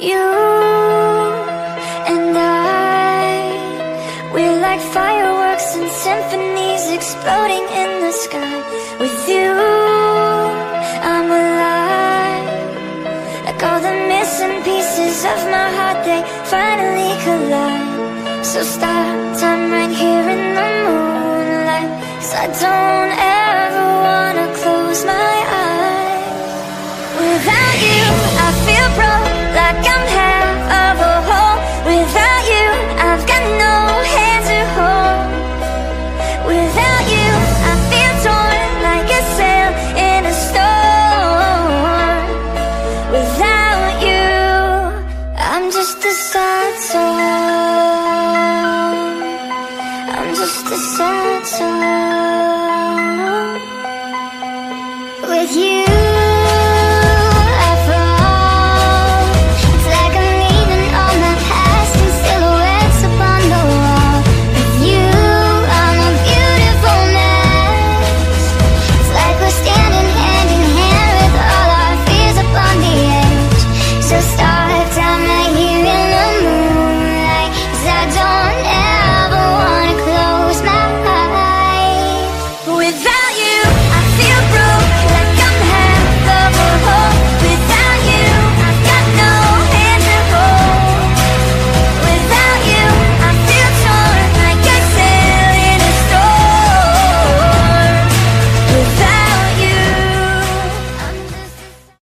You and I, we're like fireworks and symphonies exploding in the sky. With you, I'm alive. Like all the missing pieces of my heart, they finally collide. So stop time right here in the moonlight. Cause I don't sad. I'm just a sad song.